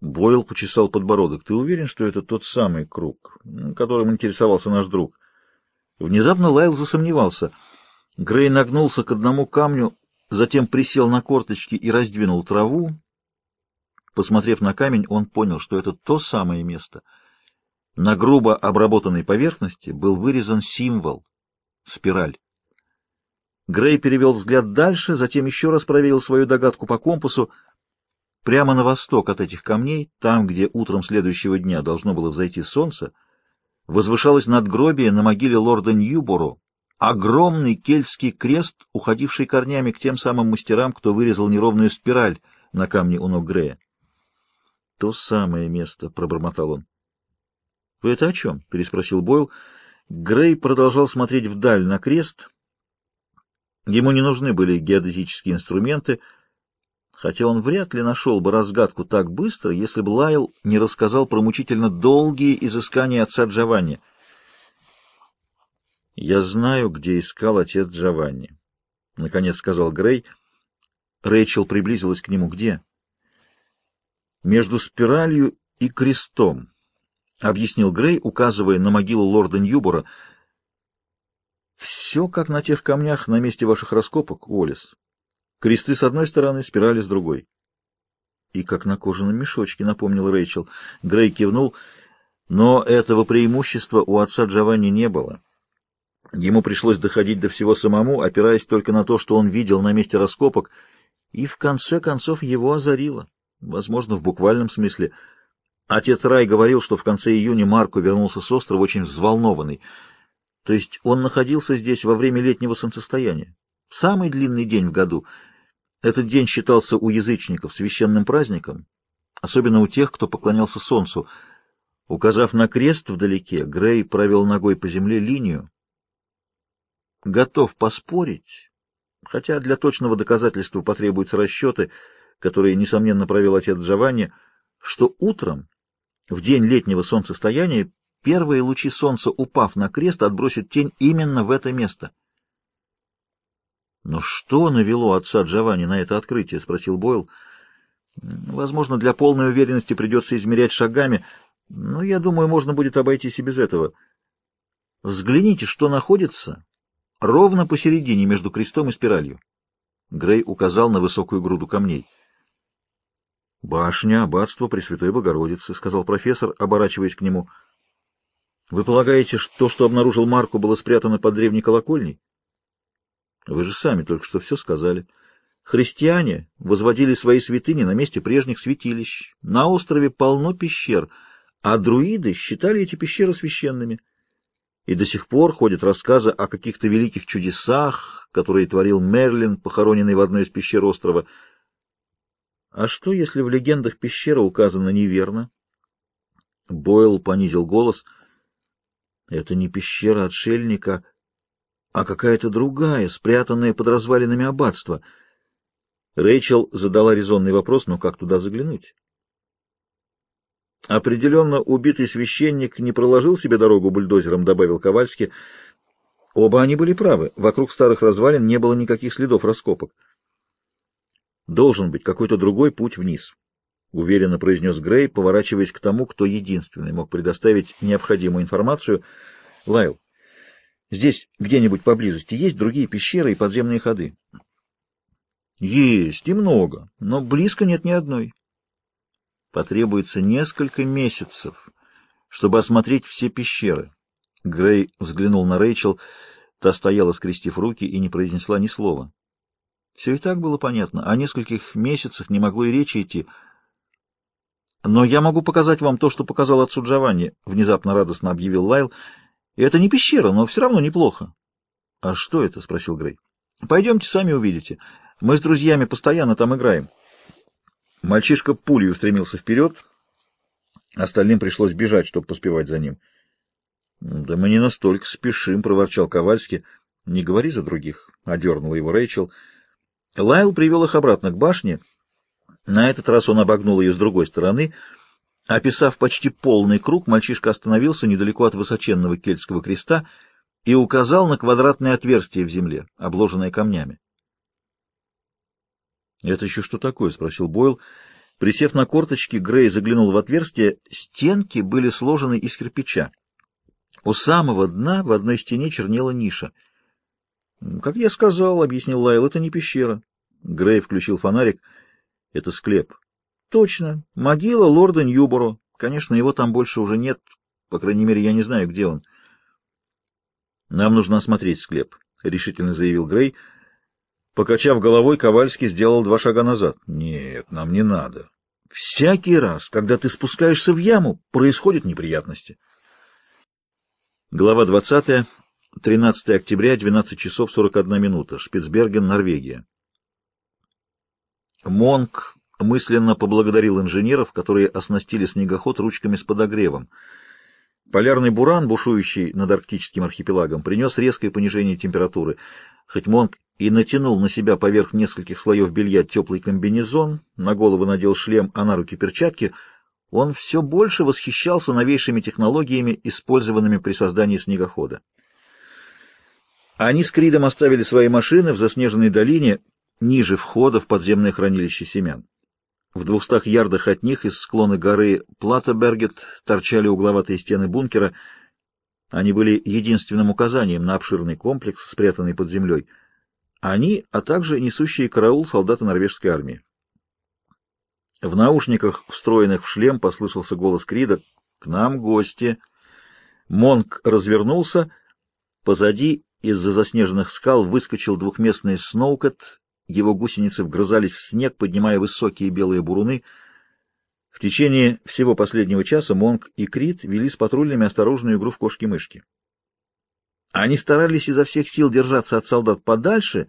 Бойл почесал подбородок. «Ты уверен, что это тот самый круг, которым интересовался наш друг?» Внезапно Лайл засомневался. Грей нагнулся к одному камню, затем присел на корточки и раздвинул траву. Посмотрев на камень, он понял, что это то самое место. На грубо обработанной поверхности был вырезан символ — спираль. Грей перевел взгляд дальше, затем еще раз проверил свою догадку по компасу. Прямо на восток от этих камней, там, где утром следующего дня должно было взойти солнце, возвышалось надгробие на могиле лорда Ньюборо, огромный кельтский крест, уходивший корнями к тем самым мастерам, кто вырезал неровную спираль на камне у ног Грея. «То самое место», — пробормотал он. «Вы это о чем?» — переспросил Бойл. Грей продолжал смотреть вдаль на крест — Ему не нужны были геодезические инструменты, хотя он вряд ли нашел бы разгадку так быстро, если бы Лайл не рассказал про мучительно долгие изыскания отца Джованни. «Я знаю, где искал отец Джованни», — наконец сказал Грей. Рэйчел приблизилась к нему. «Где?» «Между спиралью и крестом», — объяснил Грей, указывая на могилу лорда Ньюбора — все как на тех камнях на месте ваших раскопок, Уоллес. Кресты с одной стороны, спирали с другой. И как на кожаном мешочке, напомнил Рэйчел. Грей кивнул, но этого преимущества у отца Джованни не было. Ему пришлось доходить до всего самому, опираясь только на то, что он видел на месте раскопок, и в конце концов его озарило, возможно, в буквальном смысле. Отец Рай говорил, что в конце июня Марко вернулся с острова очень взволнованный — то есть он находился здесь во время летнего солнцестояния. Самый длинный день в году. Этот день считался у язычников священным праздником, особенно у тех, кто поклонялся солнцу. Указав на крест вдалеке, Грей провел ногой по земле линию. Готов поспорить, хотя для точного доказательства потребуются расчеты, которые, несомненно, провел отец Джованни, что утром, в день летнего солнцестояния, Первые лучи солнца, упав на крест, отбросят тень именно в это место. «Но что навело отца Джованни на это открытие?» — спросил Бойл. «Возможно, для полной уверенности придется измерять шагами, но, я думаю, можно будет обойтись и без этого. Взгляните, что находится ровно посередине между крестом и спиралью». Грей указал на высокую груду камней. «Башня аббатства Пресвятой Богородицы», — сказал профессор, оборачиваясь к нему. Вы полагаете, что то, что обнаружил Марко, было спрятано под древней колокольней? Вы же сами только что все сказали. Христиане возводили свои святыни на месте прежних святилищ. На острове полно пещер, а друиды считали эти пещеры священными. И до сих пор ходят рассказы о каких-то великих чудесах, которые творил Мерлин, похороненный в одной из пещер острова. А что, если в легендах пещера указана неверно? Бойл понизил голос — это не пещера отшельника, а какая-то другая, спрятанная под развалинами аббатства. Рэйчел задала резонный вопрос, но как туда заглянуть? Определенно, убитый священник не проложил себе дорогу бульдозером, добавил Ковальский. Оба они были правы. Вокруг старых развалин не было никаких следов раскопок. Должен быть какой-то другой путь вниз. — уверенно произнес Грей, поворачиваясь к тому, кто единственный мог предоставить необходимую информацию. — Лайл, здесь где-нибудь поблизости есть другие пещеры и подземные ходы? — Есть, и много, но близко нет ни одной. Потребуется несколько месяцев, чтобы осмотреть все пещеры. Грей взглянул на Рэйчел, та стояла, скрестив руки, и не произнесла ни слова. Все и так было понятно, о нескольких месяцах не могло и речи идти — «Но я могу показать вам то, что показал отцу Джованни», — внезапно радостно объявил Лайл. «Это не пещера, но все равно неплохо». «А что это?» — спросил Грей. «Пойдемте, сами увидите. Мы с друзьями постоянно там играем». Мальчишка пулей устремился вперед. Остальным пришлось бежать, чтобы поспевать за ним. «Да мы не настолько спешим», — проворчал Ковальский. «Не говори за других», — одернула его Рэйчел. Лайл привел их обратно к башне — на этот раз он обогнул ее с другой стороны. Описав почти полный круг, мальчишка остановился недалеко от высоченного кельтского креста и указал на квадратное отверстие в земле, обложенное камнями. «Это еще что такое?» — спросил Бойл. Присев на корточки, Грей заглянул в отверстие. Стенки были сложены из кирпича. У самого дна в одной стене чернела ниша. «Как я сказал», — объяснил Лайл, — «это не пещера». Грей включил фонарик. «Это склеп». «Точно. Могила лорда Ньюборо. Конечно, его там больше уже нет. По крайней мере, я не знаю, где он». «Нам нужно осмотреть склеп», — решительно заявил Грей. Покачав головой, Ковальский сделал два шага назад. «Нет, нам не надо. Всякий раз, когда ты спускаешься в яму, происходят неприятности». Глава 20. 13 октября, 12 часов 41 минута. Шпицберген, Норвегия. Монк мысленно поблагодарил инженеров, которые оснастили снегоход ручками с подогревом. Полярный буран, бушующий над арктическим архипелагом, принес резкое понижение температуры. Хоть Монк и натянул на себя поверх нескольких слоев белья теплый комбинезон, на голову надел шлем, а на руки перчатки — он все больше восхищался новейшими технологиями, использованными при создании снегохода. Они с Кридом оставили свои машины в заснеженной долине, ниже входа в подземное хранилище семян. В двухстах ярдах от них из склона горы Платабергет торчали угловатые стены бункера. Они были единственным указанием на обширный комплекс, спрятанный под землей. Они, а также несущие караул солдаты норвежской армии. В наушниках, встроенных в шлем, послышался голос Крида «К нам гости!». Монк развернулся. Позади из-за заснеженных скал выскочил двухместный сноукот. Его гусеницы вгрызались в снег, поднимая высокие белые буруны. В течение всего последнего часа Монк и Крид вели с патрульными осторожную игру в кошки-мышки. Они старались изо всех сил держаться от солдат подальше,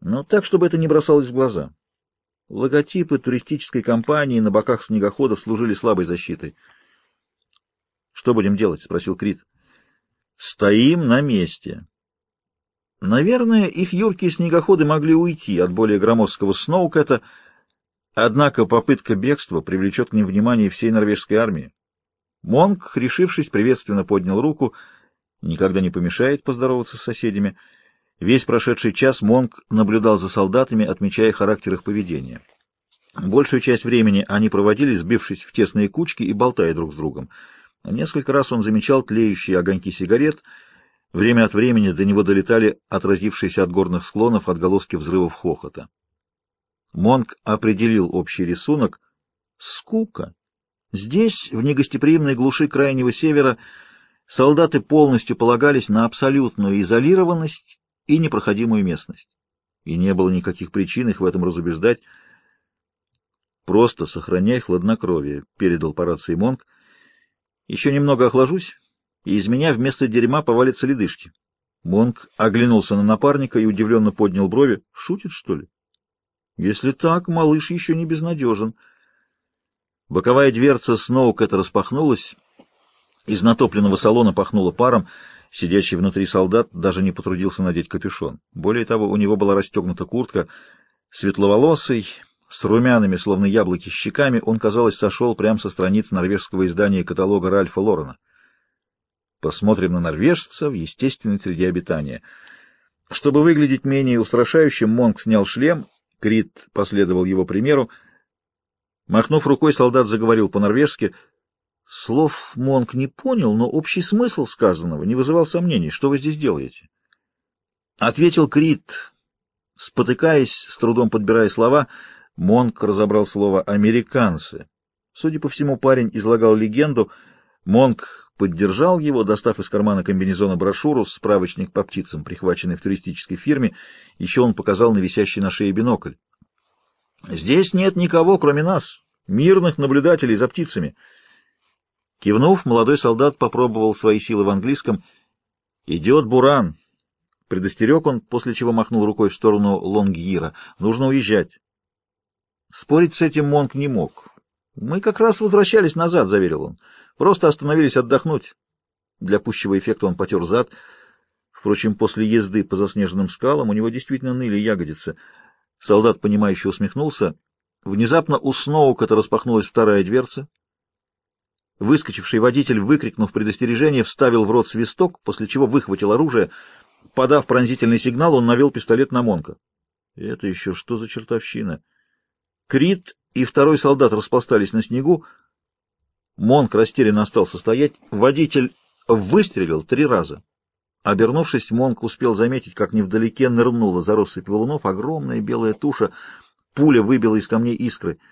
но так, чтобы это не бросалось в глаза. Логотипы туристической компании на боках снегоходов служили слабой защитой. «Что будем делать?» — спросил Крит. «Стоим на месте». Наверное, их юркие снегоходы могли уйти от более громоздкого Сноукэта, однако попытка бегства привлечет к ним внимание всей норвежской армии. Монк, решившись, приветственно поднял руку, никогда не помешает поздороваться с соседями — Весь прошедший час Монг наблюдал за солдатами, отмечая характер их поведения. Большую часть времени они проводили, сбившись в тесные кучки и болтая друг с другом. Несколько раз он замечал тлеющие огоньки сигарет. Время от времени до него долетали отразившиеся от горных склонов отголоски взрывов хохота. Монг определил общий рисунок. Скука. Здесь, в негостеприимной глуши Крайнего Севера, солдаты полностью полагались на абсолютную изолированность и непроходимую местность. И не было никаких причин их в этом разубеждать. «Просто сохраняй хладнокровие», — передал по рации Монг. «Еще немного охлажусь, и из меня вместо дерьма повалятся ледышки». Монг оглянулся на напарника и удивленно поднял брови. «Шутит, что ли?» «Если так, малыш еще не безнадежен». Боковая дверца Сноукэта распахнулась. Из натопленного салона пахнуло паром — Сидящий внутри солдат даже не потрудился надеть капюшон. Более того, у него была расстегнута куртка. Светловолосый, с румяными, словно яблоки, щеками, он, казалось, сошел прямо со страниц норвежского издания каталога Ральфа Лорена. Посмотрим на норвежца в естественной среде обитания. Чтобы выглядеть менее устрашающим, Монк снял шлем, Крит последовал его примеру. Махнув рукой, солдат заговорил по-норвежски — Слов Монк не понял, но общий смысл сказанного не вызывал сомнений. Что вы здесь делаете? Ответил Крит, спотыкаясь, с трудом подбирая слова. Монк разобрал слово «американцы». Судя по всему, парень излагал легенду. Монк поддержал его, достав из кармана комбинезона брошюру, справочник по птицам, прихваченный в туристической фирме. Еще он показал на висящий на шее бинокль. «Здесь нет никого, кроме нас, мирных наблюдателей за птицами». Кивнув, молодой солдат попробовал свои силы в английском. «Идет Буран!» Предостерег он, после чего махнул рукой в сторону Лонгира. «Нужно уезжать». Спорить с этим Монк не мог. «Мы как раз возвращались назад», — заверил он. «Просто остановились отдохнуть». Для пущего эффекта он потер зад. Впрочем, после езды по заснеженным скалам у него действительно ныли ягодицы. Солдат, понимающе усмехнулся. Внезапно у Сноука-то распахнулась вторая дверца. Выскочивший водитель, выкрикнув предостережение, вставил в рот свисток, после чего выхватил оружие. Подав пронзительный сигнал, он навел пистолет на Монка. Это еще что за чертовщина? Крит и второй солдат распластались на снегу. Монк растерянно остался стоять. Водитель выстрелил три раза. Обернувшись, Монк успел заметить, как невдалеке нырнула за россыпь валунов огромная белая туша. Пуля выбила из камней искры —